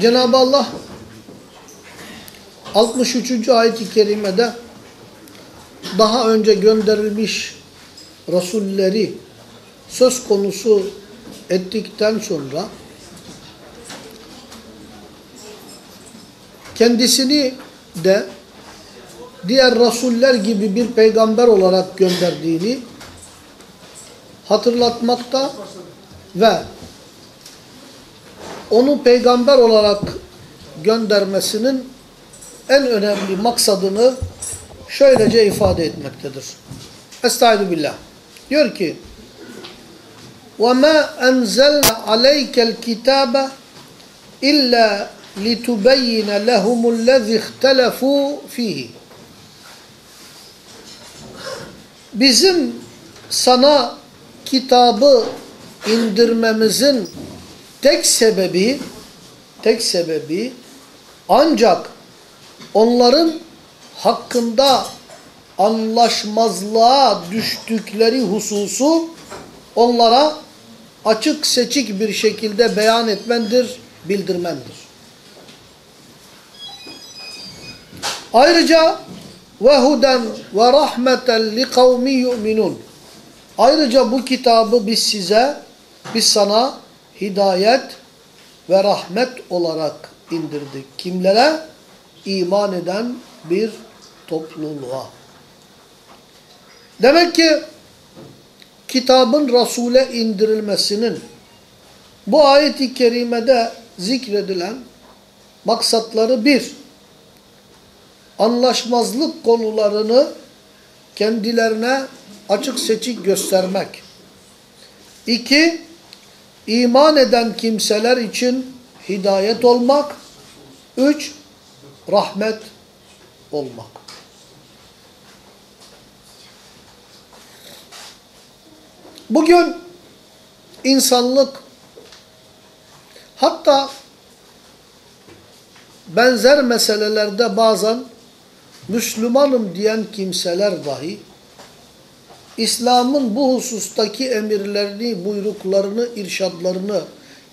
Cenab-ı Allah 63. ayet-i kerimede daha önce gönderilmiş Resulleri söz konusu ettikten sonra kendisini de diğer Resuller gibi bir peygamber olarak gönderdiğini hatırlatmakta ve onu peygamber olarak göndermesinin en önemli maksadını şöylece ifade etmektedir. Estaizu billah. Diyor ki وَمَا أَنْزَلْنَا عَلَيْكَ الْكِتَابَ إِلَّا لِتُبَيِّنَ لَهُمُ الَّذِي اخْتَلَفُوا فِيهِ Bizim sana kitabı indirmemizin tek sebebi tek sebebi ancak onların hakkında anlaşmazlığa düştükleri hususu onlara açık seçik bir şekilde beyan etmendir, bildirmendir. Ayrıca ve huden ve rahmeten li kavmi yu'minun. Ayrıca bu kitabı biz size, biz sana hidayet ve rahmet olarak indirdik. Kimlere? İman eden bir topluluğa. Demek ki kitabın Resul'e indirilmesinin bu ayet-i kerimede zikredilen maksatları bir, anlaşmazlık konularını kendilerine açık seçik göstermek. İki, iman eden kimseler için hidayet olmak. Üç, rahmet olmak. Bugün insanlık hatta benzer meselelerde bazen Müslümanım diyen kimseler dahi İslam'ın bu husustaki emirlerini, buyruklarını, irşadlarını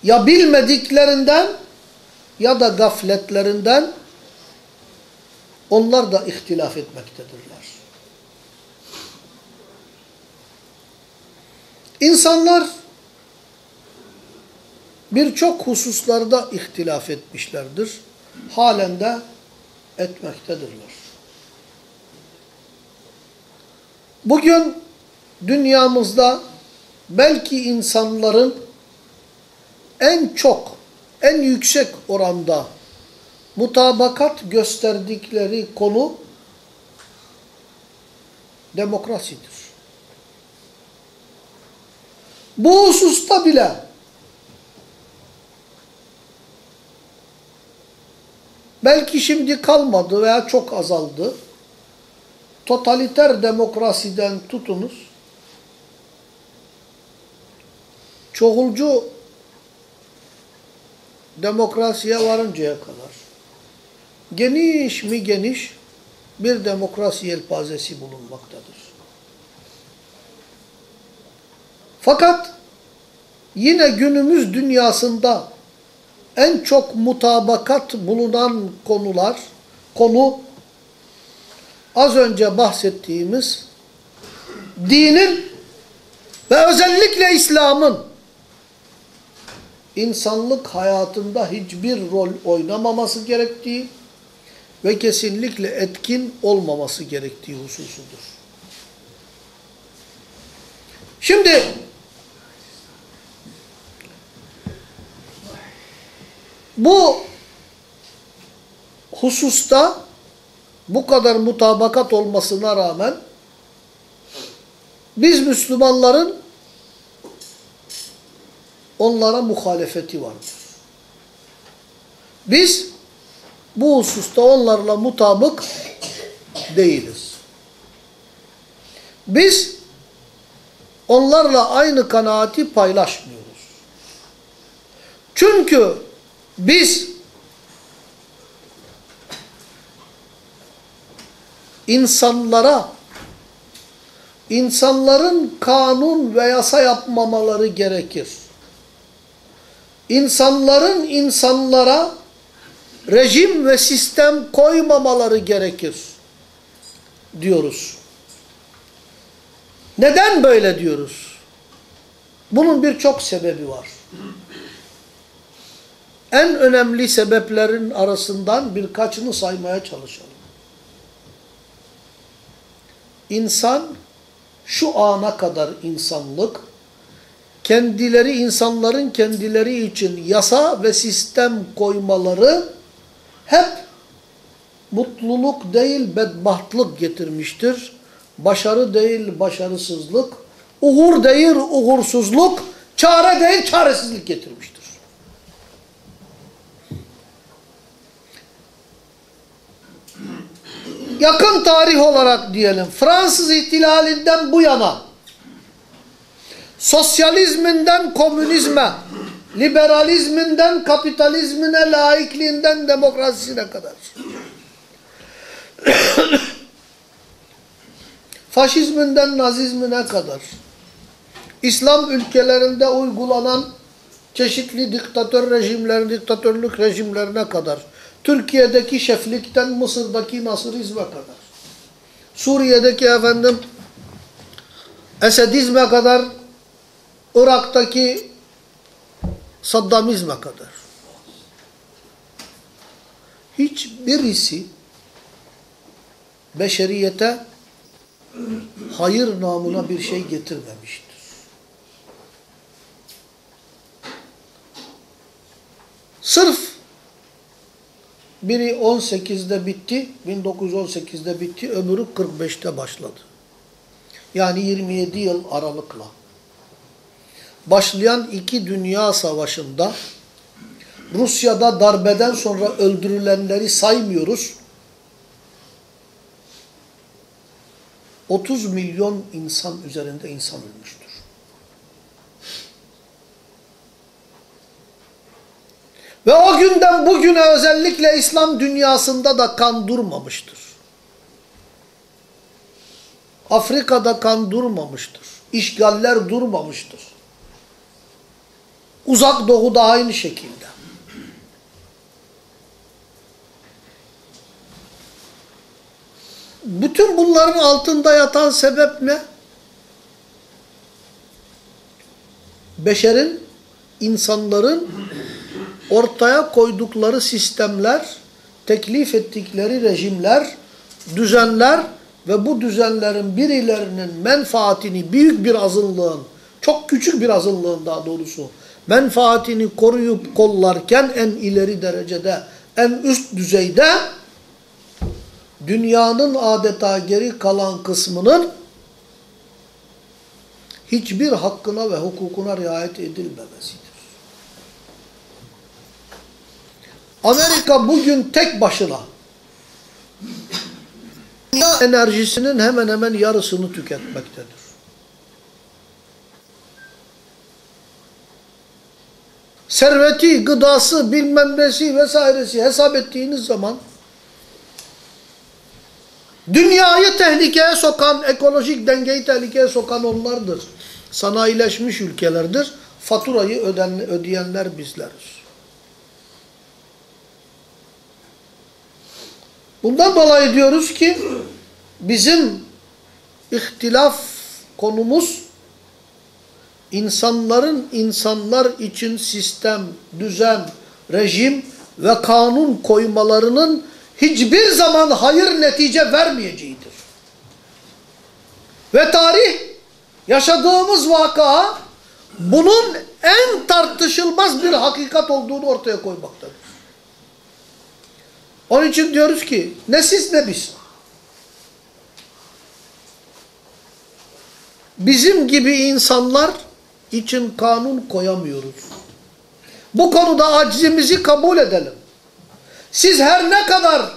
ya bilmediklerinden ya da gafletlerinden onlar da ihtilaf etmektedirler. İnsanlar birçok hususlarda ihtilaf etmişlerdir. Halen de etmektedirler. Bugün dünyamızda belki insanların en çok, en yüksek oranda mutabakat gösterdikleri konu demokrasidir. Bu hususta bile belki şimdi kalmadı veya çok azaldı. Totaliter demokrasiden tutunuz, çoğulcu demokrasiye varıncaya kadar geniş mi geniş bir demokrasi yelpazesi bulunmaktadır. Fakat yine günümüz dünyasında en çok mutabakat bulunan konular, konu az önce bahsettiğimiz dinin ve özellikle İslam'ın insanlık hayatında hiçbir rol oynamaması gerektiği ve kesinlikle etkin olmaması gerektiği hususudur. Şimdi bu hususta bu kadar mutabakat olmasına rağmen biz Müslümanların onlara muhalefeti vardır. Biz bu hususta onlarla mutabık değiliz. Biz onlarla aynı kanaati paylaşmıyoruz. Çünkü biz insanlara insanların kanun ve yasa yapmamaları gerekir. İnsanların insanlara rejim ve sistem koymamaları gerekir diyoruz. Neden böyle diyoruz? Bunun birçok sebebi var. En önemli sebeplerin arasından birkaçını saymaya çalışalım. İnsan şu ana kadar insanlık kendileri insanların kendileri için yasa ve sistem koymaları hep mutluluk değil bedbahtlık getirmiştir. Başarı değil başarısızlık, uğur değil uğursuzluk, çare değil çaresizlik getirmiştir. Yakın tarih olarak diyelim Fransız ihtilalinden bu yana sosyalizminden komünizme, liberalizminden kapitalizmine, laikliğinden demokrasisine kadar. Faşizminden nazizmine kadar. İslam ülkelerinde uygulanan çeşitli diktatör rejimlerin, diktatörlük rejimlerine kadar. Türkiye'deki şeflikten Mısır'daki Nasırizme kadar. Suriye'deki efendim Esedizme kadar Irak'taki Saddamizme kadar. Hiçbirisi beşeriyete hayır namına bir şey getirmemiştir. Sırf biri 18'de bitti, 1918'de bitti, öbürü 45'te başladı. Yani 27 yıl aralıkla başlayan iki dünya savaşında Rusya'da darbeden sonra öldürülenleri saymıyoruz. 30 milyon insan üzerinde insan ölmüştür. Ve o günden bugüne özellikle İslam dünyasında da kan durmamıştır. Afrika'da kan durmamıştır. İşgaller durmamıştır. Uzak doğuda aynı şekilde. Bütün bunların altında yatan sebep ne? Beşerin, insanların ortaya koydukları sistemler, teklif ettikleri rejimler, düzenler ve bu düzenlerin birilerinin menfaatini büyük bir azınlığın, çok küçük bir azınlığın daha doğrusu, menfaatini koruyup kollarken en ileri derecede, en üst düzeyde dünyanın adeta geri kalan kısmının hiçbir hakkına ve hukukuna riayet edilmemesidir. Amerika bugün tek başına dünya enerjisinin hemen hemen yarısını tüketmektedir. Serveti, gıdası, bilmem nesi vesairesi hesap ettiğiniz zaman dünyayı tehlikeye sokan, ekolojik dengeyi tehlikeye sokan onlardır. Sanayileşmiş ülkelerdir. Faturayı öden, ödeyenler bizleriz. Bundan dolayı diyoruz ki bizim ihtilaf konumuz insanların insanlar için sistem, düzen, rejim ve kanun koymalarının hiçbir zaman hayır netice vermeyeceğidir. Ve tarih yaşadığımız vaka bunun en tartışılmaz bir hakikat olduğunu ortaya koymaktadır. Onun için diyoruz ki ne siz ne biz. Bizim gibi insanlar için kanun koyamıyoruz. Bu konuda acizimizi kabul edelim. Siz her ne kadar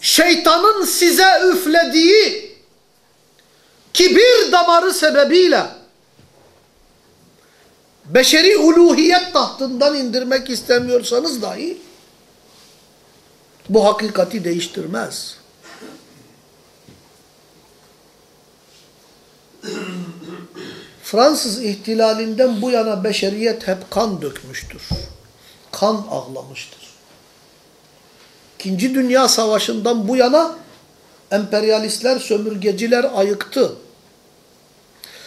şeytanın size üflediği kibir damarı sebebiyle beşeri uluhiyet tahtından indirmek istemiyorsanız dahi bu hakikati değiştirmez. Fransız ihtilalinden bu yana beşeriyet hep kan dökmüştür. Kan ağlamıştır. İkinci Dünya Savaşı'ndan bu yana emperyalistler, sömürgeciler ayıktı.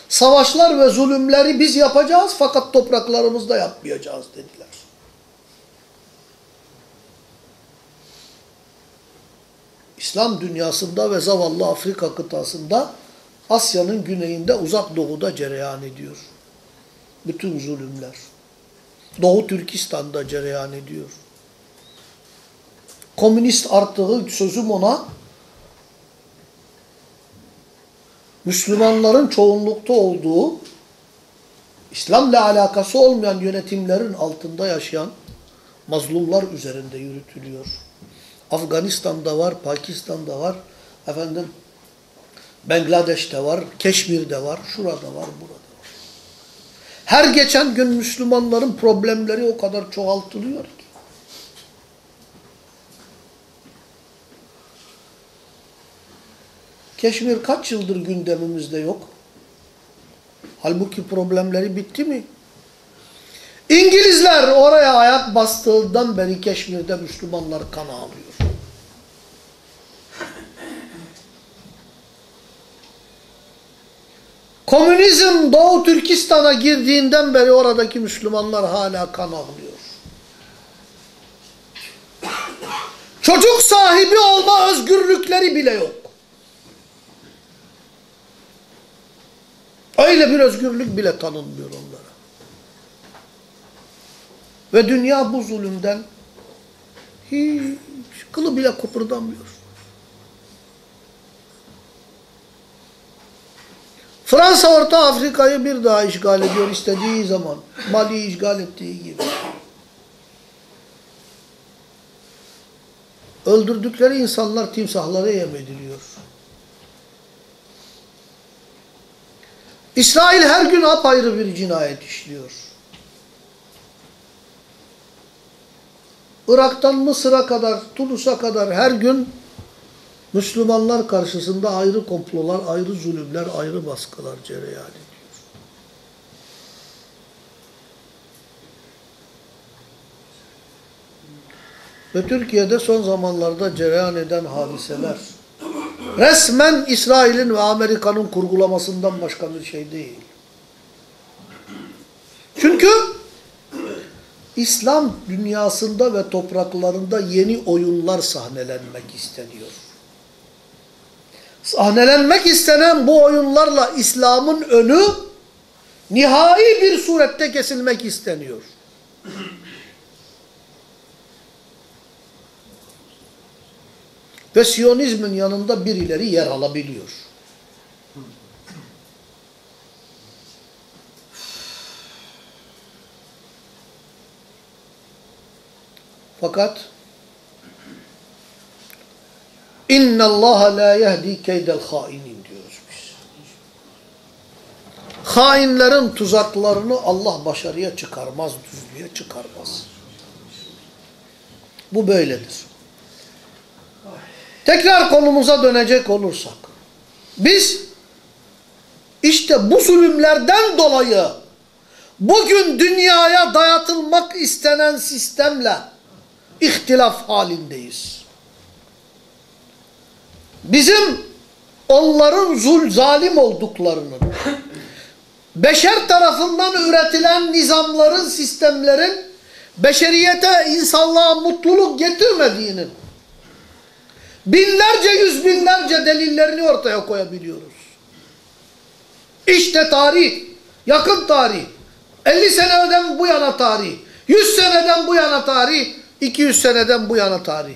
Savaşlar ve zulümleri biz yapacağız fakat topraklarımızda yapmayacağız dediler. İslam dünyasında ve zavallı Afrika kıtasında Asya'nın güneyinde uzak doğuda cereyan ediyor. Bütün zulümler. Doğu Türkistan'da cereyan ediyor. Komünist artığı sözüm ona Müslümanların çoğunlukta olduğu İslam'la alakası olmayan yönetimlerin altında yaşayan mazlumlar üzerinde yürütülüyor. Afganistan'da var, Pakistan'da var, efendim Bangladeş'te var, Keşmir'de var, şurada var, burada var. Her geçen gün Müslümanların problemleri o kadar çoğaltılıyor ki. Keşmir kaç yıldır gündemimizde yok? Halbuki problemleri bitti mi? İngilizler oraya ayak bastığından beri Keşmir'de Müslümanlar kan ağlıyor. Komünizm Doğu Türkistan'a girdiğinden beri oradaki Müslümanlar hala kan ağlıyor. Çocuk sahibi olma özgürlükleri bile yok. Öyle bir özgürlük bile tanınmıyor onlara. Ve dünya bu zulümden hiç kılı bile kıpırdamıyor. Fransa Orta Afrika'yı bir daha işgal ediyor istediği zaman. Mali'yi işgal ettiği gibi. Öldürdükleri insanlar timsahlara yem ediliyor. İsrail her gün apayrı bir cinayet işliyor. Irak'tan Mısır'a kadar, Tunus'a kadar her gün Müslümanlar karşısında ayrı komplolar, ayrı zulümler, ayrı baskılar cereyan ediyor. Ve Türkiye'de son zamanlarda cereyan eden hadiseler resmen İsrail'in ve Amerika'nın kurgulamasından başka bir şey değil. Çünkü İslam dünyasında ve topraklarında yeni oyunlar sahnelenmek isteniyor. Sahnelenmek istenen bu oyunlarla İslam'ın önü nihai bir surette kesilmek isteniyor. Ve Siyonizmin yanında birileri yer alabiliyor. Fakat İnna Allah la yehdi keydel hainin diyoruz biz. Hainlerin tuzaklarını Allah başarıya çıkarmaz, düzlüğe çıkarmaz. Bu böyledir. Tekrar konumuza dönecek olursak. Biz işte bu zulümlerden dolayı bugün dünyaya dayatılmak istenen sistemle ihtilaf halindeyiz. Bizim onların zul zalim olduklarının, beşer tarafından üretilen nizamların, sistemlerin beşeriyete, insanlığa mutluluk getirmediğinin binlerce, yüz binlerce delillerini ortaya koyabiliyoruz. İşte tarih, yakın tarih, 50 seneden bu yana tarih, 100 seneden bu yana tarih, 200 seneden bu yana tarih.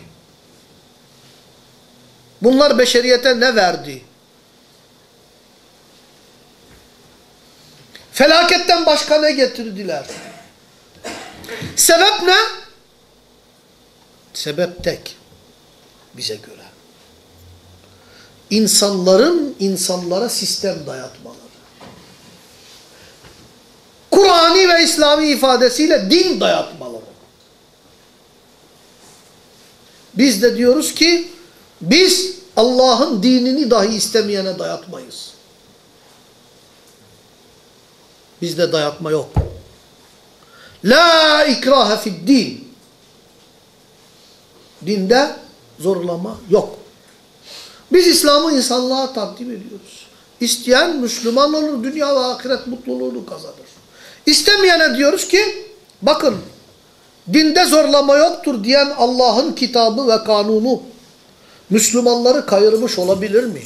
Bunlar beşeriyete ne verdi? Felaketten başka ne getirdiler? Sebep ne? Sebep tek. Bize göre. İnsanların insanlara sistem dayatmaları. Kur'ani ve İslami ifadesiyle din dayatmaları. Biz de diyoruz ki biz Allah'ın dinini dahi istemeyene dayatmayız. Bizde dayatma yok. La ikrahe fid din. Dinde zorlama yok. Biz İslam'ı insanlığa takdim ediyoruz. İsteyen Müslüman olur, dünya ve ahiret mutluluğunu kazanır. İstemeyene diyoruz ki, bakın, dinde zorlama yoktur diyen Allah'ın kitabı ve kanunu, Müslümanları kayırmış olabilir mi?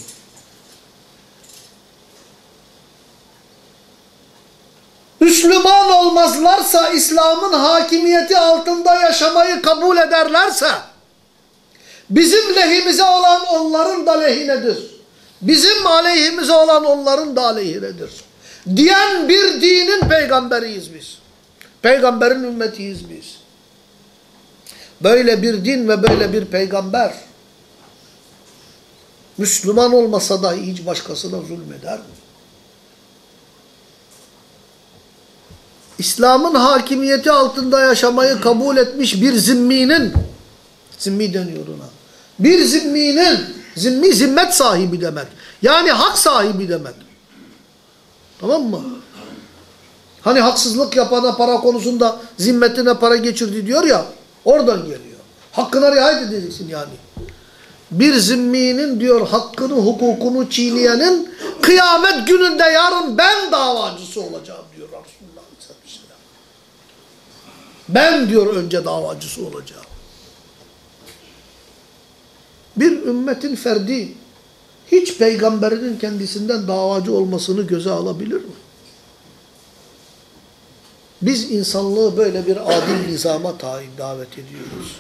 Müslüman olmazlarsa, İslam'ın hakimiyeti altında yaşamayı kabul ederlerse, bizim lehimize olan onların da lehinedir. Bizim aleyhimize olan onların da aleyhinedir. Diyen bir dinin peygamberiyiz biz. Peygamberin ümmetiyiz biz. Böyle bir din ve böyle bir peygamber Müslüman olmasa da hiç başkasına zulmeder mi? İslam'ın hakimiyeti altında yaşamayı kabul etmiş bir zimminin, zimmi deniyor ona, bir zimminin, zimmi zimmet sahibi demek. Yani hak sahibi demek. Tamam mı? Hani haksızlık yapana para konusunda zimmetine para geçirdi diyor ya, oradan geliyor. Hakkına riayet edeceksin yani. Bir zimminin diyor hakkını, hukukunu çiğneyenin kıyamet gününde yarın ben davacısı olacağım diyor Resulullah Aleyhisselam. Ben diyor önce davacısı olacağım. Bir ümmetin ferdi hiç peygamberinin kendisinden davacı olmasını göze alabilir mi? Biz insanlığı böyle bir adil nizama tayin davet ediyoruz.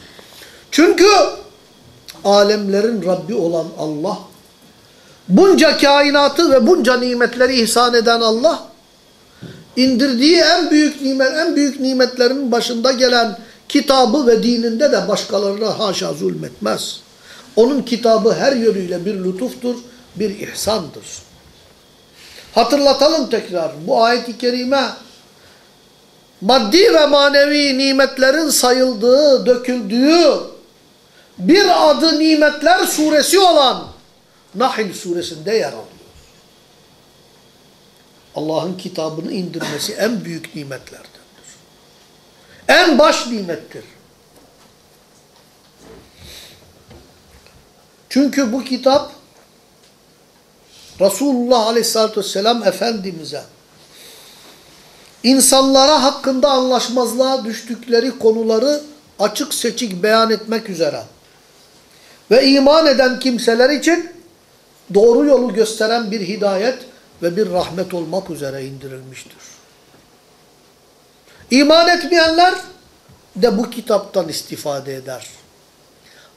Çünkü alemlerin Rabbi olan Allah, bunca kainatı ve bunca nimetleri ihsan eden Allah, indirdiği en büyük nimet, en büyük nimetlerin başında gelen kitabı ve dininde de başkalarına haşa zulmetmez. Onun kitabı her yönüyle bir lütuftur, bir ihsandır. Hatırlatalım tekrar bu ayet-i kerime maddi ve manevi nimetlerin sayıldığı, döküldüğü bir adı nimetler suresi olan Nahl suresinde yer alıyor. Allah'ın kitabını indirmesi en büyük nimetlerdendir. En baş nimettir. Çünkü bu kitap Resulullah Aleyhisselatü Vesselam Efendimiz'e insanlara hakkında anlaşmazlığa düştükleri konuları açık seçik beyan etmek üzere ve iman eden kimseler için doğru yolu gösteren bir hidayet ve bir rahmet olmak üzere indirilmiştir. İman etmeyenler de bu kitaptan istifade eder.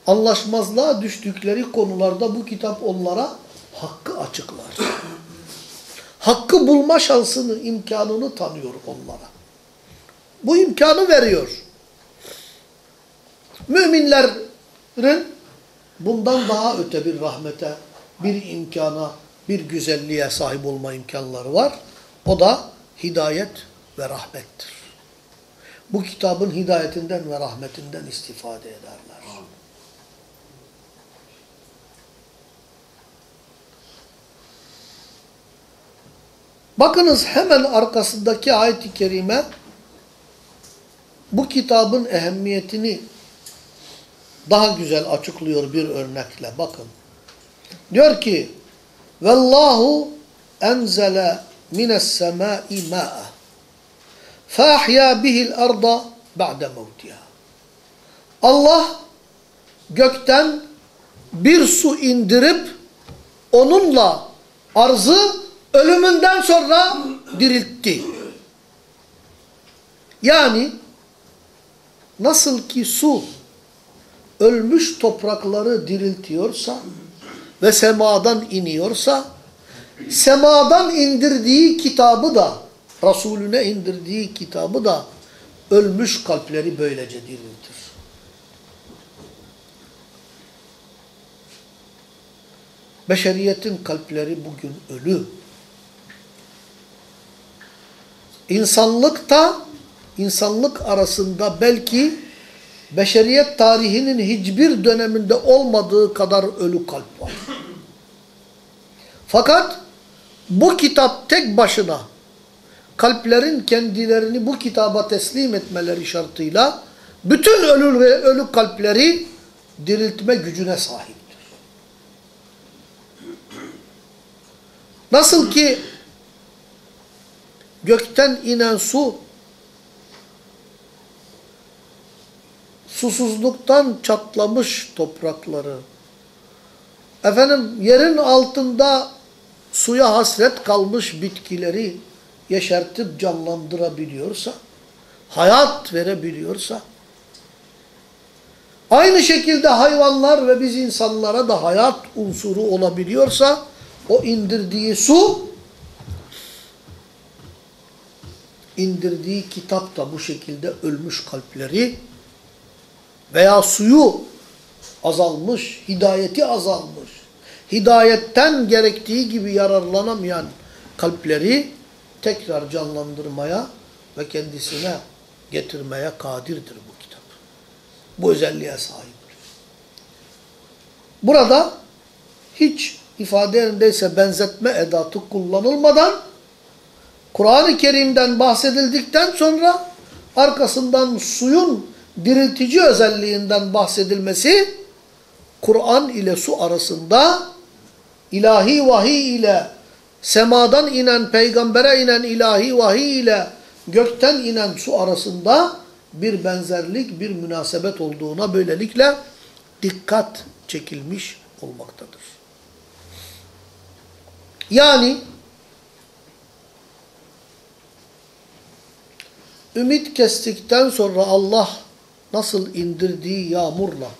Anlaşmazlığa düştükleri konularda bu kitap onlara hakkı açıklar. Hakkı bulma şansını, imkanını tanıyor onlara. Bu imkanı veriyor. Müminlerin bundan daha öte bir rahmete, bir imkana, bir güzelliğe sahip olma imkanları var. O da hidayet ve rahmettir. Bu kitabın hidayetinden ve rahmetinden istifade ederler. Bakınız hemen arkasındaki ayet-i kerime bu kitabın ehemmiyetini daha güzel açıklıyor bir örnekle. Bakın. Diyor ki Vallahu enzele mines semai ma'a fahya bihil arda ba'de mevtiha. Allah gökten bir su indirip onunla arzı ölümünden sonra diriltti. Yani nasıl ki su ölmüş toprakları diriltiyorsa ve semadan iniyorsa semadan indirdiği kitabı da Resulüne indirdiği kitabı da ölmüş kalpleri böylece diriltir. Beşeriyetin kalpleri bugün ölü. İnsanlıkta, insanlık arasında belki beşeriyet tarihinin hiçbir döneminde olmadığı kadar ölü kalp var. Fakat bu kitap tek başına kalplerin kendilerini bu kitaba teslim etmeleri şartıyla bütün ölü ve ölü kalpleri diriltme gücüne sahiptir. Nasıl ki gökten inen su susuzluktan çatlamış toprakları. Efendim yerin altında suya hasret kalmış bitkileri yeşertip canlandırabiliyorsa hayat verebiliyorsa aynı şekilde hayvanlar ve biz insanlara da hayat unsuru olabiliyorsa o indirdiği su indirdiği kitap da bu şekilde ölmüş kalpleri veya suyu azalmış, hidayeti azalmış, hidayetten gerektiği gibi yararlanamayan kalpleri tekrar canlandırmaya ve kendisine getirmeye kadirdir bu kitap. Bu özelliğe sahiptir. Burada hiç ifade yerindeyse benzetme edatı kullanılmadan Kur'an-ı Kerim'den bahsedildikten sonra arkasından suyun diriltici özelliğinden bahsedilmesi Kur'an ile su arasında ilahi vahiy ile semadan inen peygambere inen ilahi vahiy ile gökten inen su arasında bir benzerlik, bir münasebet olduğuna böylelikle dikkat çekilmiş olmaktadır. Yani ümit kestikten sonra Allah nasıl indirdiği yağmurla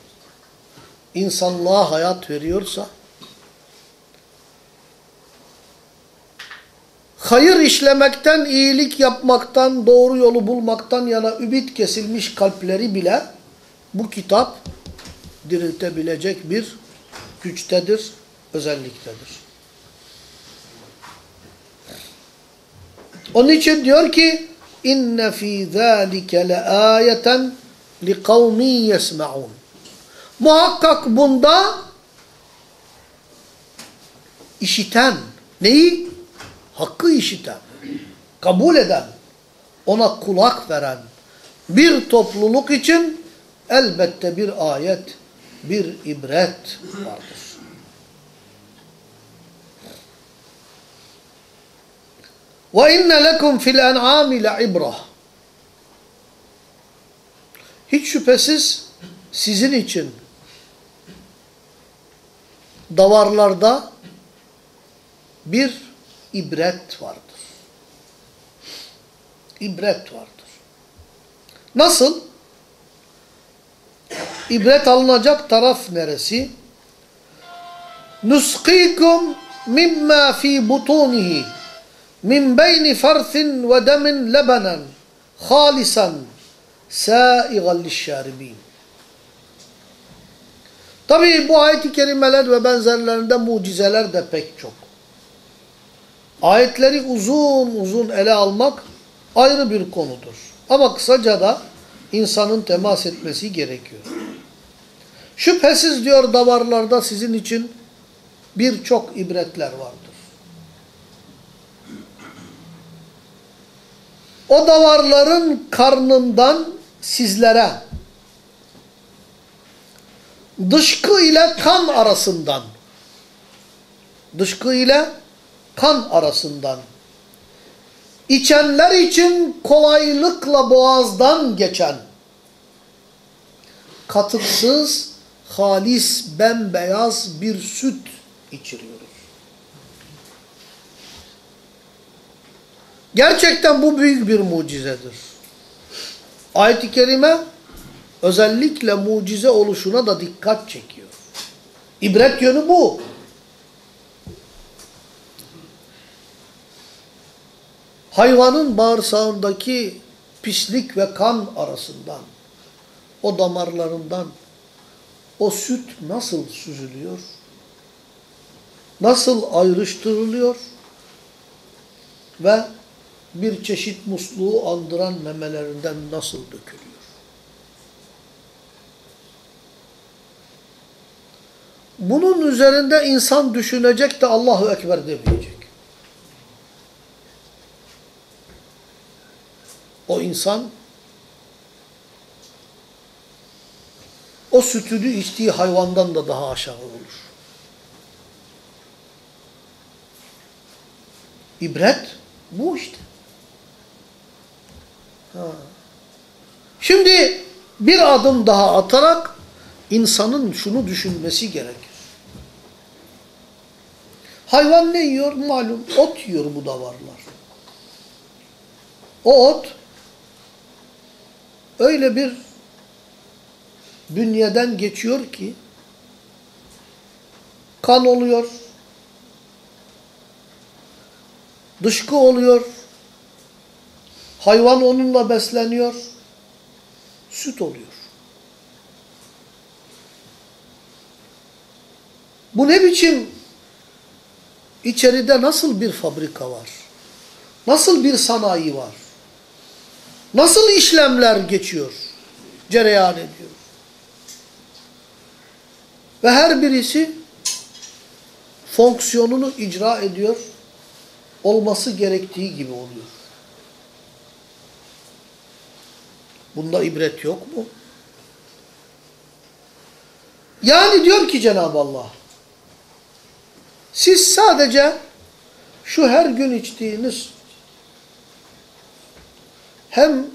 insanlığa hayat veriyorsa hayır işlemekten, iyilik yapmaktan, doğru yolu bulmaktan yana ümit kesilmiş kalpleri bile bu kitap diriltebilecek bir güçtedir, özelliktedir. Onun için diyor ki inne fî zâlike leâyeten li kavmin yesma'un. Muhakkak bunda işiten, neyi? Hakkı işiten, kabul eden, ona kulak veren bir topluluk için elbette bir ayet, bir ibret vardır. وَاِنَّ لَكُمْ فِي الْاَنْعَامِ لَعِبْرَةً hiç şüphesiz sizin için davarlarda bir ibret vardır. İbret vardır. Nasıl? İbret alınacak taraf neresi? Nuskikum mimma fi butunihi min beyni farthin ve demin lebenen halisan sâigan lişşâribîn. Tabii bu ayet-i kerimeler ve benzerlerinde mucizeler de pek çok. Ayetleri uzun uzun ele almak ayrı bir konudur. Ama kısaca da insanın temas etmesi gerekiyor. Şüphesiz diyor davarlarda sizin için birçok ibretler vardır. O davarların karnından sizlere dışkı ile kan arasından dışkı ile kan arasından içenler için kolaylıkla boğazdan geçen katıksız, halis, bembeyaz bir süt içiriyoruz. Gerçekten bu büyük bir mucizedir. Ayet-i Kerime özellikle mucize oluşuna da dikkat çekiyor. İbret yönü bu. Hayvanın bağırsağındaki pislik ve kan arasından, o damarlarından o süt nasıl süzülüyor? Nasıl ayrıştırılıyor? Ve bir çeşit musluğu andıran memelerinden nasıl dökülüyor? Bunun üzerinde insan düşünecek de Allahu Ekber demeyecek. O insan o sütünü içtiği hayvandan da daha aşağı olur. İbret bu işte. Şimdi bir adım daha atarak insanın şunu düşünmesi gerekir. Hayvan ne yiyor? Malum ot yiyor bu davarlar. O ot öyle bir bünyeden geçiyor ki kan oluyor, dışkı oluyor, hayvan onunla besleniyor, süt oluyor. Bu ne biçim içeride nasıl bir fabrika var? Nasıl bir sanayi var? Nasıl işlemler geçiyor? Cereyan ediyor. Ve her birisi fonksiyonunu icra ediyor. Olması gerektiği gibi oluyor. Bunda ibret yok mu? Yani diyor ki Cenab-ı Allah, siz sadece şu her gün içtiğiniz hem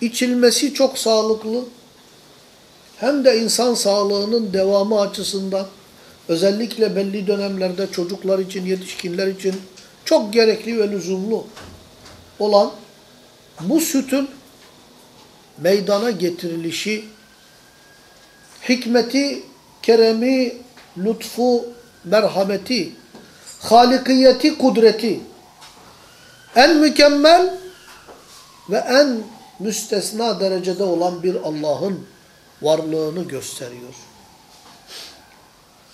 içilmesi çok sağlıklı hem de insan sağlığının devamı açısından özellikle belli dönemlerde çocuklar için, yetişkinler için çok gerekli ve lüzumlu olan bu sütün meydana getirilişi, hikmeti, keremi, lütfu, merhameti, halikiyeti, kudreti en mükemmel ve en müstesna derecede olan bir Allah'ın varlığını gösteriyor.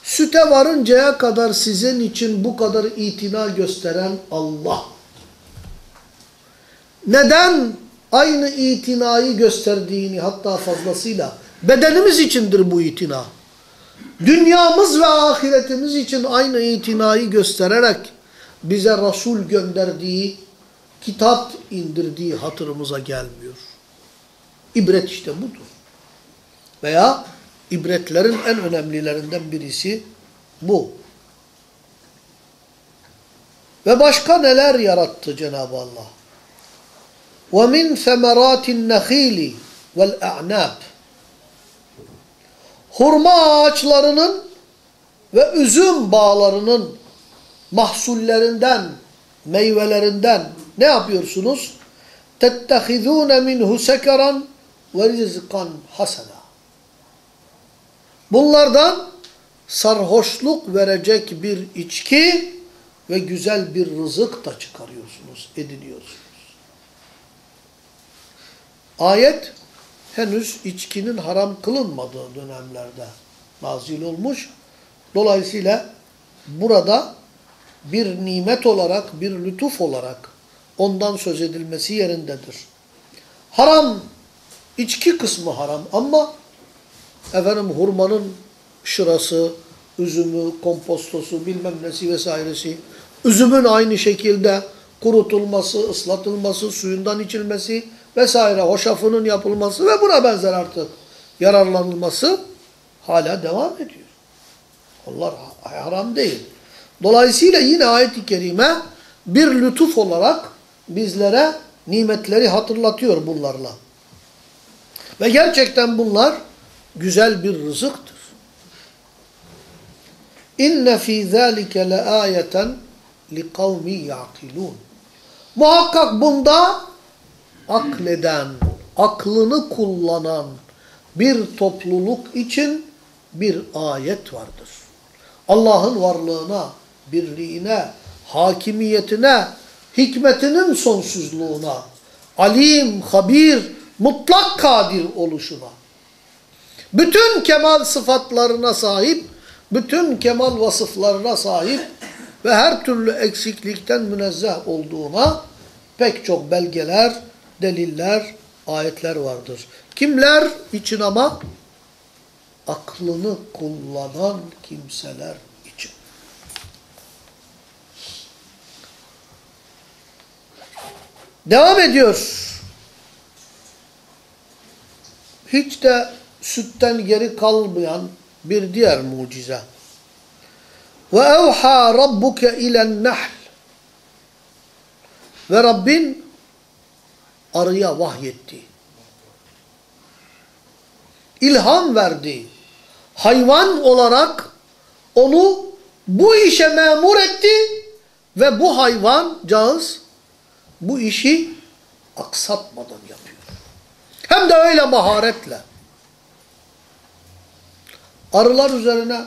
Süte varıncaya kadar sizin için bu kadar itina gösteren Allah. Neden aynı itinayı gösterdiğini hatta fazlasıyla bedenimiz içindir bu itina. Dünyamız ve ahiretimiz için aynı itinayı göstererek bize Resul gönderdiği, kitap indirdiği hatırımıza gelmiyor. İbret işte budur. Veya ibretlerin en önemlilerinden birisi bu. Ve başka neler yarattı Cenab-ı Allah? وَمِنْ ثَمَرَاتِ النَّخِيلِ وَالْاَعْنَابِ Hurma ağaçlarının ve üzüm bağlarının mahsullerinden, meyvelerinden ne yapıyorsunuz? تَتَّخِذُونَ مِنْهُ سَكَرًا وَرِزْقًا حَسَنًا Bunlardan sarhoşluk verecek bir içki ve güzel bir rızık da çıkarıyorsunuz, ediniyorsunuz. Ayet henüz içkinin haram kılınmadığı dönemlerde nazil olmuş. Dolayısıyla burada bir nimet olarak, bir lütuf olarak ondan söz edilmesi yerindedir. Haram, içki kısmı haram ama efendim hurmanın şırası, üzümü, kompostosu, bilmem nesi vesairesi, üzümün aynı şekilde kurutulması, ıslatılması, suyundan içilmesi vesaire, hoşafının yapılması ve buna benzer artık yararlanılması hala devam ediyor. Onlar haram değil. Dolayısıyla yine ayet-i kerime bir lütuf olarak bizlere nimetleri hatırlatıyor bunlarla. Ve gerçekten bunlar güzel bir rızıktır. İnne fî zâlike leâyeten li kavmi ya'kilûn. Muhakkak bunda akleden, aklını kullanan bir topluluk için bir ayet vardır. Allah'ın varlığına, birliğine, hakimiyetine, hikmetinin sonsuzluğuna, alim, habir, mutlak kadir oluşuna, bütün kemal sıfatlarına sahip, bütün kemal vasıflarına sahip ve her türlü eksiklikten münezzeh olduğuna pek çok belgeler, deliller, ayetler vardır. Kimler için ama? Aklını kullanan kimseler için. Devam ediyor. Hiç de sütten geri kalmayan bir diğer mucize. Ve evha rabbuke ilen nahl. Ve Rabbin arıya vahyetti. İlham verdi. Hayvan olarak onu bu işe memur etti ve bu hayvan cağız bu işi aksatmadan yapıyor. Hem de öyle maharetle. Arılar üzerine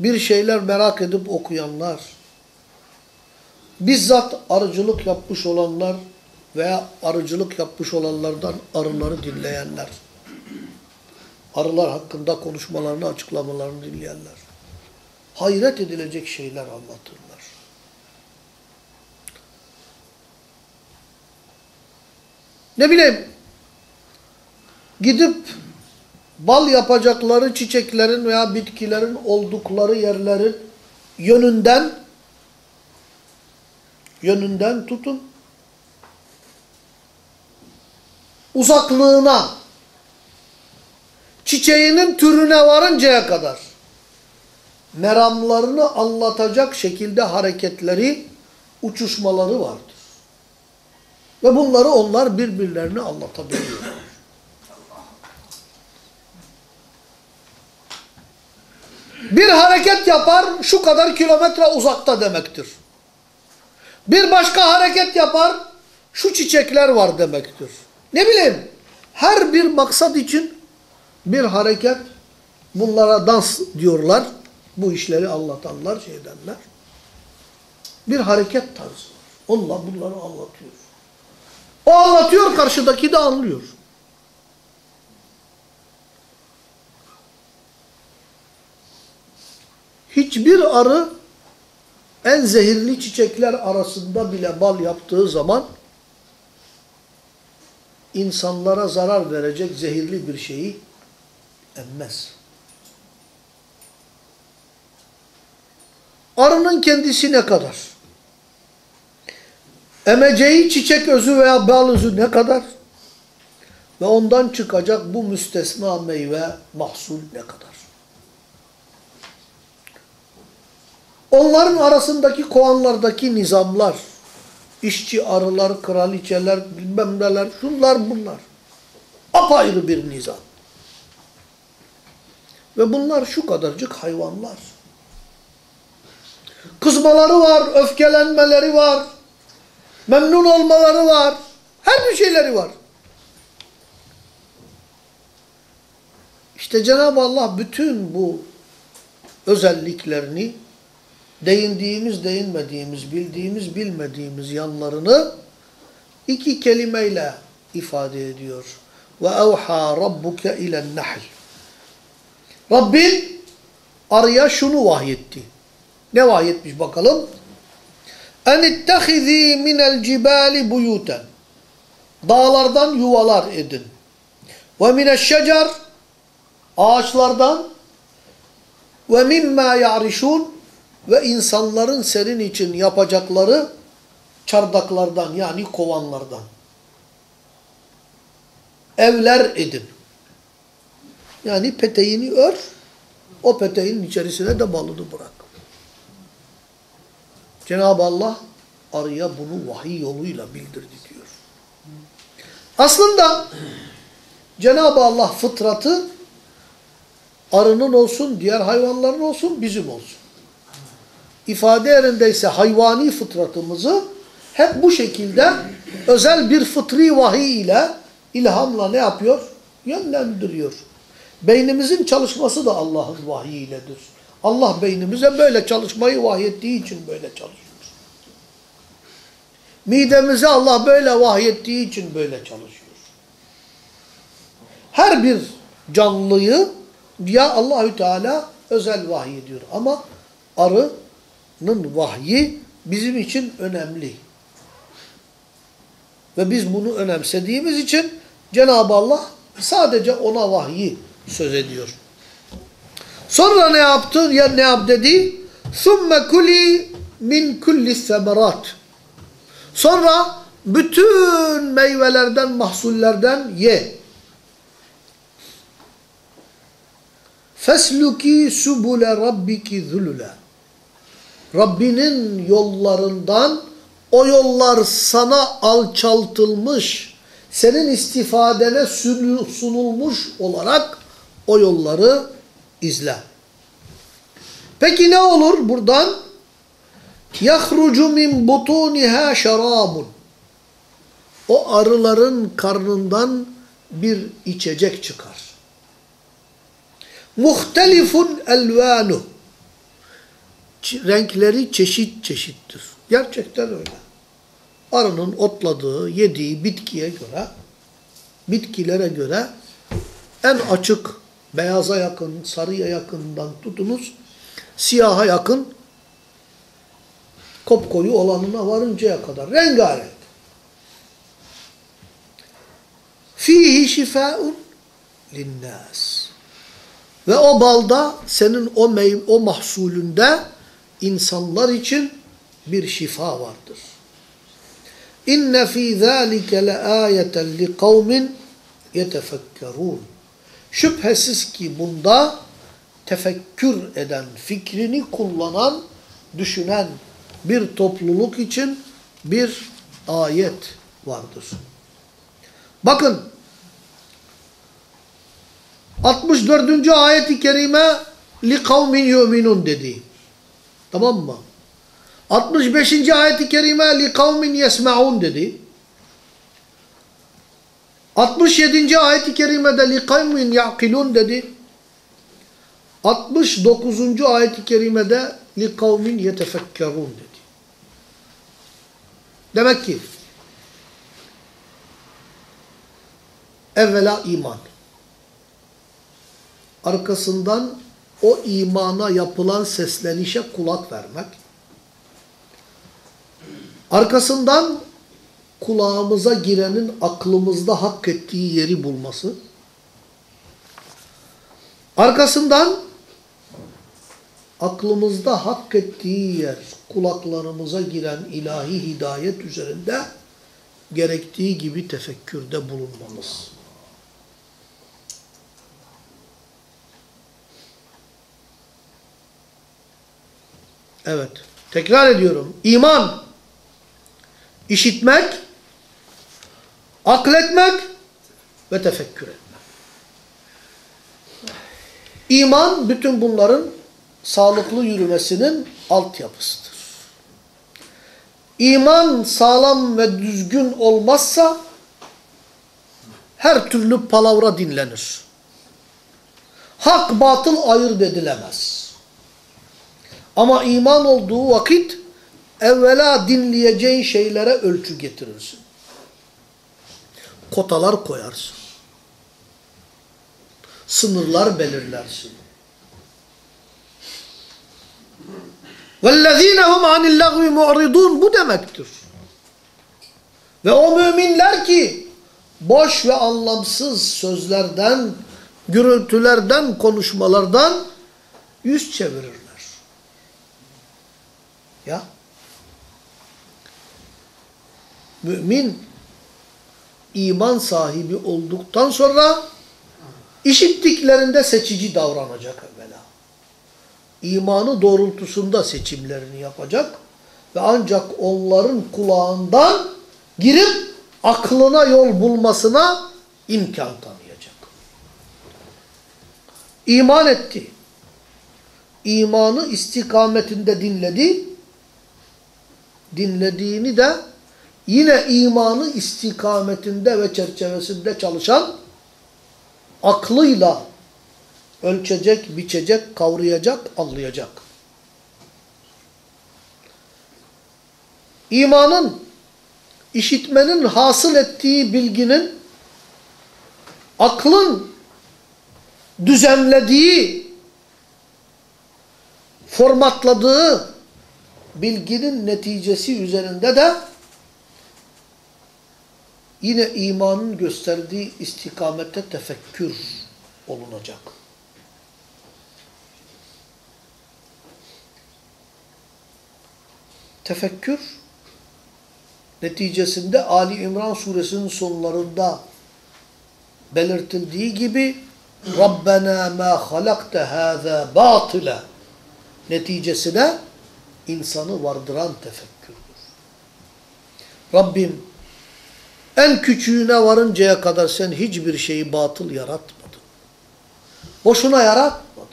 bir şeyler merak edip okuyanlar, bizzat arıcılık yapmış olanlar veya arıcılık yapmış olanlardan arıları dinleyenler, arılar hakkında konuşmalarını, açıklamalarını dinleyenler, hayret edilecek şeyler anlatırlar. Ne bileyim, gidip bal yapacakları çiçeklerin veya bitkilerin oldukları yerlerin yönünden yönünden tutun uzaklığına çiçeğinin türüne varıncaya kadar meramlarını anlatacak şekilde hareketleri, uçuşmaları vardır. Ve bunları onlar birbirlerine anlatabiliyorlar. Bir hareket yapar şu kadar kilometre uzakta demektir. Bir başka hareket yapar şu çiçekler var demektir. Ne bileyim her bir maksat için bir hareket bunlara dans diyorlar. Bu işleri anlatanlar şey edenler. Bir hareket tarzı var. Onlar bunları anlatıyor. O anlatıyor karşıdaki de anlıyor. Hiçbir arı en zehirli çiçekler arasında bile bal yaptığı zaman insanlara zarar verecek zehirli bir şeyi emmez. Arının kendisi ne kadar? Emeceği çiçek özü veya bal özü ne kadar? Ve ondan çıkacak bu müstesna meyve mahsul ne kadar? Onların arasındaki kovanlardaki nizamlar, işçi arılar, kraliçeler, bilmem neler, şunlar bunlar. Apayrı bir nizam. Ve bunlar şu kadarcık hayvanlar. Kızmaları var, öfkelenmeleri var, memnun olmaları var, her bir şeyleri var. İşte Cenab-ı Allah bütün bu özelliklerini değindiğimiz, değinmediğimiz, bildiğimiz, bilmediğimiz yanlarını iki kelimeyle ifade ediyor. Ve evha rabbuke ilen nahl. Rabbin arıya şunu vahyetti. Ne vahyetmiş bakalım? En ittehizi minel cibali buyuten. Dağlardan yuvalar edin. Ve mineşşecer ağaçlardan ve mimma ya'rişun ve insanların senin için yapacakları çardaklardan yani kovanlardan. Evler edin. Yani peteğini ör, o peteğin içerisine de balını bırak. Cenab-ı Allah arıya bunu vahiy yoluyla bildirdi diyor. Aslında Cenab-ı Allah fıtratı arının olsun, diğer hayvanların olsun, bizim olsun. İfade yerindeyse hayvani fıtratımızı hep bu şekilde özel bir fıtri vahiy ile ilhamla ne yapıyor? Yönlendiriyor. Beynimizin çalışması da Allah'ın vahiy iledir. Allah beynimize böyle çalışmayı vahyettiği için böyle çalışıyor. Midemize Allah böyle vahyettiği için böyle çalışıyor. Her bir canlıyı ya Allahü Teala özel vahiy ediyor. Ama Allah'ın vahyi bizim için önemli. Ve biz bunu önemsediğimiz için Cenab-ı Allah sadece ona vahyi söz ediyor. Sonra ne yaptı? Ya ne yap dedi? ثُمَّ kuli min kulli semerat. Sonra bütün meyvelerden, mahsullerden ye. Fesluki subule rabbiki zulüle. Rabbinin yollarından o yollar sana alçaltılmış, senin istifadene sunulmuş olarak o yolları izle. Peki ne olur buradan? Yahrucu min butuniha şarabun. O arıların karnından bir içecek çıkar. Muhtelifun elvanuh Renkleri çeşit çeşittir. Gerçekten öyle. Arının otladığı, yediği bitkiye göre, bitkilere göre en açık, beyaza yakın, sarıya yakından tutunuz, siyaha yakın, kopkoyu olanına varıncaya kadar. Rengarenk. Fihi şifaun linnas. Ve o balda senin o, o mahsulünde insanlar için bir şifa vardır. İnne fî zâlike leâyeten li kavmin yetefekkerûn. Şüphesiz ki bunda tefekkür eden, fikrini kullanan, düşünen bir topluluk için bir ayet vardır. Bakın 64. ayet-i kerime li kavmin yu'minun dedi. Tamam mı? 65. ayet-i kerime li kavmin yesma'un dedi. 67. ayet-i kerimede li kavmin ya'kilun dedi. 69. ayet-i kerimede li kavmin yetefekkerun dedi. Demek ki evvela iman. Arkasından o imana yapılan seslenişe kulak vermek. Arkasından kulağımıza girenin aklımızda hak ettiği yeri bulması. Arkasından aklımızda hak ettiği yer, kulaklarımıza giren ilahi hidayet üzerinde gerektiği gibi tefekkürde bulunmamız. Evet. Tekrar ediyorum. İman, işitmek, akletmek ve tefekkür etmek. İman bütün bunların sağlıklı yürümesinin altyapısıdır. İman sağlam ve düzgün olmazsa her türlü palavra dinlenir. Hak batıl ayırt edilemez. Ama iman olduğu vakit evvela dinleyeceğin şeylere ölçü getirirsin. Kotalar koyarsın. Sınırlar belirlersin. وَالَّذ۪ينَ هُمْ عَنِ اللَّغْوِ مُعْرِضُونَ Bu demektir. Ve o müminler ki boş ve anlamsız sözlerden, gürültülerden, konuşmalardan yüz çevirirler. Ya. Mümin iman sahibi olduktan sonra işittiklerinde seçici davranacak evvela. İmanı doğrultusunda seçimlerini yapacak ve ancak onların kulağından girip aklına yol bulmasına imkan tanıyacak. İman etti. İmanı istikametinde dinledi. Dinlediğini de yine imanı istikametinde ve çerçevesinde çalışan aklıyla ölçecek, biçecek, kavrayacak, anlayacak. İmanın, işitmenin hasıl ettiği bilginin, aklın düzenlediği, formatladığı bilginin neticesi üzerinde de yine imanın gösterdiği istikamette tefekkür olunacak. Tefekkür neticesinde Ali İmran suresinin sonlarında belirtildiği gibi Rabbena ma halakte hâzâ bâtıla neticesine insanı vardıran tefekkürdür. Rabbim en küçüğüne varıncaya kadar sen hiçbir şeyi batıl yaratmadın. Boşuna yaratmadın.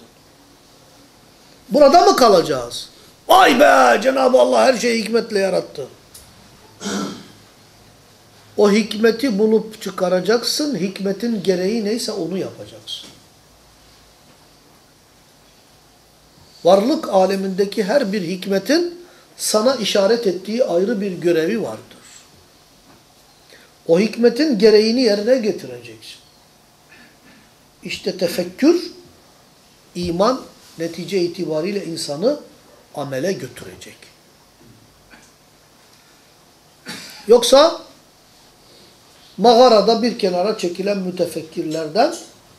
Burada mı kalacağız? Vay be Cenab-ı Allah her şeyi hikmetle yarattı. O hikmeti bulup çıkaracaksın. Hikmetin gereği neyse onu yapacaksın. Varlık alemindeki her bir hikmetin sana işaret ettiği ayrı bir görevi vardır. O hikmetin gereğini yerine getireceksin. İşte tefekkür, iman netice itibariyle insanı amele götürecek. Yoksa mağarada bir kenara çekilen mütefekkirlerden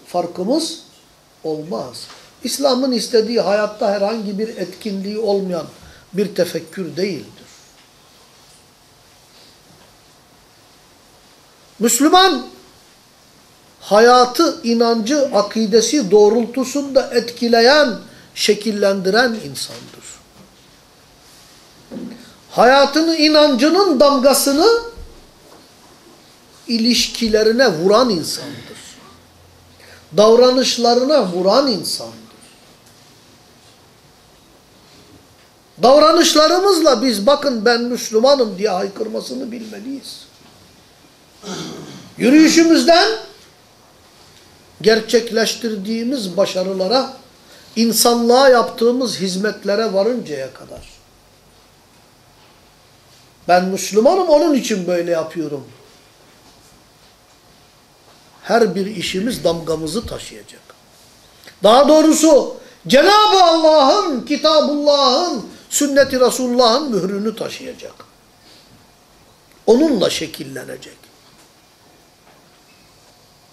farkımız olmaz. İslam'ın istediği hayatta herhangi bir etkinliği olmayan bir tefekkür değildir. Müslüman hayatı, inancı, akidesi doğrultusunda etkileyen, şekillendiren insandır. Hayatını, inancının damgasını ilişkilerine vuran insandır. Davranışlarına vuran insandır. Davranışlarımızla biz bakın ben Müslümanım diye haykırmasını bilmeliyiz. Yürüyüşümüzden gerçekleştirdiğimiz başarılara, insanlığa yaptığımız hizmetlere varıncaya kadar. Ben Müslümanım onun için böyle yapıyorum. Her bir işimiz damgamızı taşıyacak. Daha doğrusu Cenab-ı Allah'ın, Kitabullah'ın, Sünnet-i Resulullah'ın mührünü taşıyacak. Onunla şekillenecek.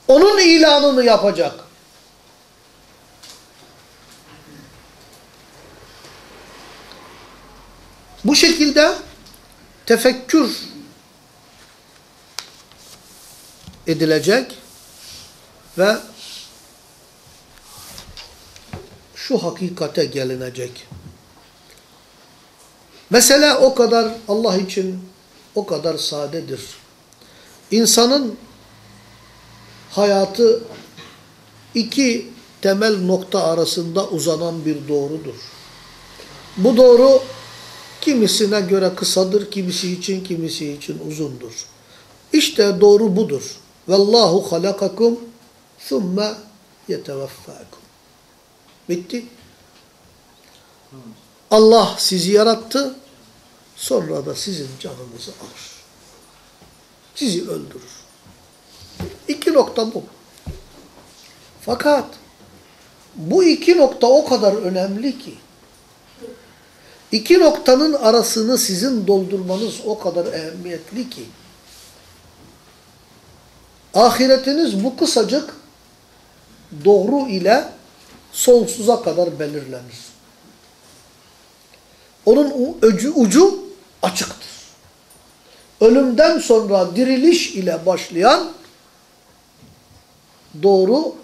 Onun ilanını yapacak. Bu şekilde tefekkür edilecek ve şu hakikate gelinecek. Mesele o kadar Allah için o kadar sadedir. İnsanın hayatı iki temel nokta arasında uzanan bir doğrudur. Bu doğru kimisine göre kısadır, kimisi için, kimisi için uzundur. İşte doğru budur. Vallahu halakakum thumma yeteveffakum. Bitti. Allah sizi yarattı, sonra da sizin canınızı alır. Sizi öldürür. İki nokta bu. Fakat bu iki nokta o kadar önemli ki, iki noktanın arasını sizin doldurmanız o kadar ehemmiyetli ki, ahiretiniz bu kısacık doğru ile sonsuza kadar belirlenir. Onun ucu, ucu açıktır. Ölümden sonra diriliş ile başlayan doğru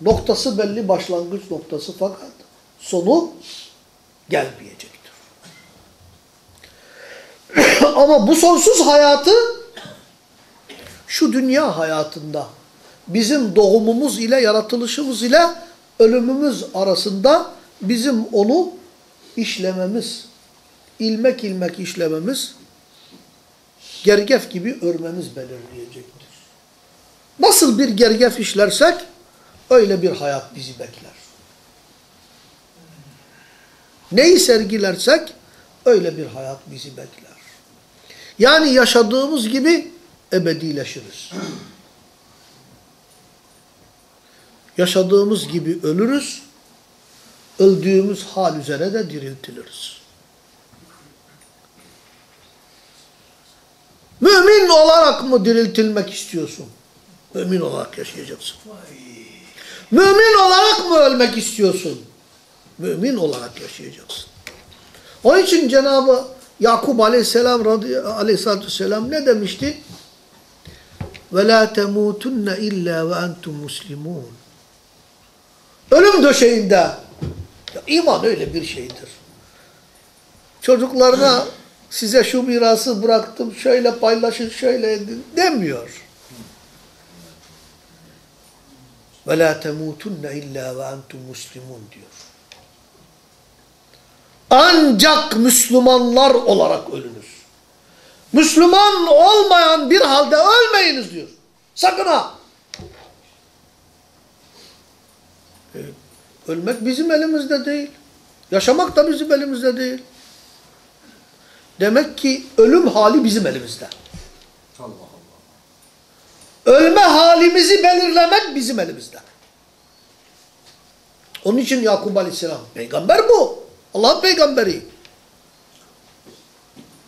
noktası belli başlangıç noktası fakat sonu gelmeyecektir. Ama bu sonsuz hayatı şu dünya hayatında bizim doğumumuz ile yaratılışımız ile ölümümüz arasında bizim onu işlememiz, ilmek ilmek işlememiz, gergef gibi örmemiz belirleyecektir. Nasıl bir gergef işlersek öyle bir hayat bizi bekler. Neyi sergilersek öyle bir hayat bizi bekler. Yani yaşadığımız gibi ebedileşiriz. Yaşadığımız gibi ölürüz, öldüğümüz hal üzere de diriltiliriz. Mümin olarak mı diriltilmek istiyorsun? Mümin olarak yaşayacaksın. Mümin olarak mı ölmek istiyorsun? Mümin olarak yaşayacaksın. Onun için Cenab-ı Yakup aleyhisselam aleyhissalatü vesselam ne demişti? وَلَا تَمُوتُنَّ اِلَّا وَاَنْتُمْ مُسْلِمُونَ ölüm döşeğinde. Ya iman öyle bir şeydir. Çocuklarına size şu mirası bıraktım, şöyle paylaşın, şöyle edin demiyor. Ve la temutunne illa ve entum muslimun diyor. Ancak Müslümanlar olarak ölünüz. Müslüman olmayan bir halde ölmeyiniz diyor. Sakın ha. Ölmek bizim elimizde değil. Yaşamak da bizim elimizde değil. Demek ki ölüm hali bizim elimizde. Allah Allah. Ölme halimizi belirlemek bizim elimizde. Onun için Yakup Aleyhisselam peygamber bu. Allah'ın peygamberi.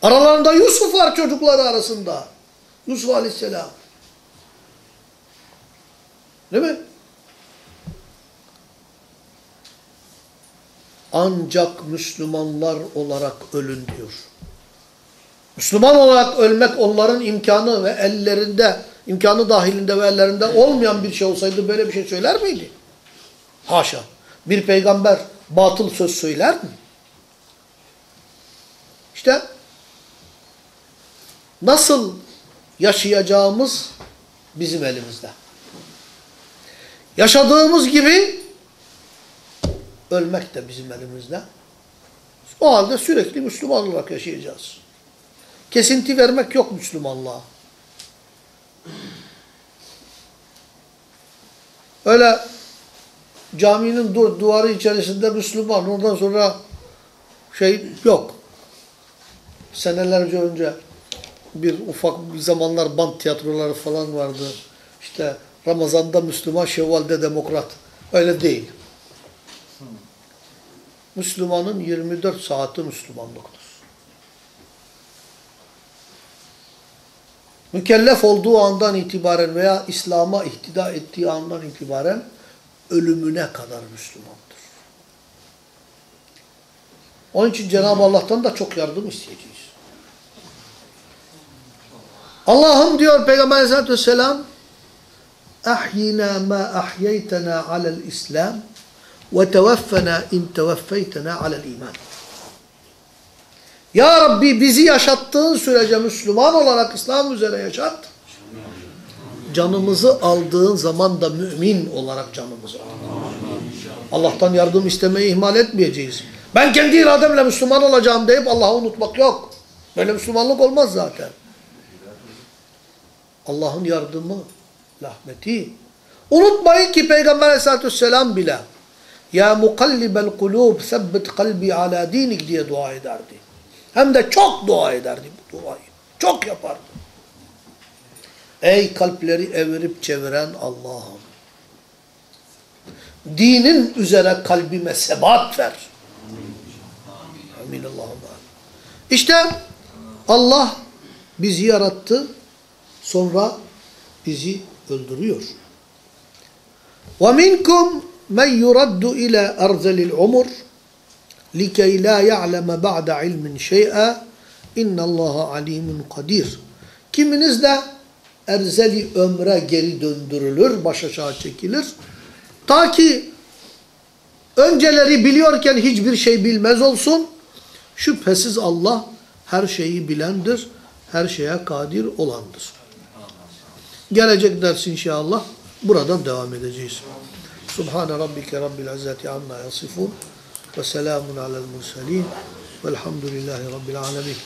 Aralarında Yusuf var çocukları arasında. Yusuf Aleyhisselam. Değil mi? Ancak Müslümanlar olarak ölün diyor. Müslüman olarak ölmek onların imkanı ve ellerinde, imkanı dahilinde ve ellerinde olmayan bir şey olsaydı böyle bir şey söyler miydi? Haşa. Bir peygamber batıl söz söyler mi? İşte nasıl yaşayacağımız bizim elimizde. Yaşadığımız gibi ölmek de bizim elimizde. O halde sürekli Müslüman olarak yaşayacağız. Kesinti vermek yok Müslümanlığa. Öyle caminin du duvarı içerisinde Müslüman ondan sonra şey yok. Senelerce önce bir ufak bir zamanlar band tiyatroları falan vardı. İşte Ramazan'da Müslüman, Şevval'de demokrat. Öyle değil. Müslümanın 24 saati Müslümanlıktır. Mükellef olduğu andan itibaren veya İslam'a ihtida ettiği andan itibaren ölümüne kadar Müslümandır. Onun için Cenab-ı Allah'tan da çok yardım isteyeceğiz. Allah'ım diyor Peygamber aleyhissalatü vesselam ahyina ma ahyeytena alel İslam ve tevaffena in tevaffeytena alel. Ya Rabbi bizi yaşattığın sürece Müslüman olarak İslam üzere yaşat. Canımızı aldığın zaman da mümin olarak canımızı al. Allah'tan yardım istemeyi ihmal etmeyeceğiz. Ben kendi irademle Müslüman olacağım deyip Allah'ı unutmak yok. Böyle Müslümanlık olmaz zaten. Allah'ın yardımı, rahmeti. Unutmayın ki Peygamber aleyhissalatü vesselam bile Ya mukallibel kulub sebbit kalbi ala dinik diye dua ederdi. Hem de çok dua ederdi bu duayı. Çok yapardı. Ey kalpleri evirip çeviren Allah'ım. Dinin üzere kalbime sebat ver. Amin Allah'ım. İşte Allah bizi yarattı. Sonra bizi öldürüyor. وَمِنْكُمْ مَنْ يُرَدُّ إِلَى أَرْذَلِ الْعُمُرِ لِكَيْ لَا يَعْلَمَ بَعْدَ عِلْمٍ شَيْئًا اِنَّ اللّٰهَ عَلِيمٌ قَدِيرٌ Kiminiz de erzeli ömre geri döndürülür, baş aşağı çekilir. Ta ki önceleri biliyorken hiçbir şey bilmez olsun. Şüphesiz Allah her şeyi bilendir, her şeye kadir olandır. Gelecek ders inşallah buradan devam edeceğiz. Subhane rabbike rabbil izzeti amma yasifun ve selamun alel murselin velhamdülillahi rabbil alemin.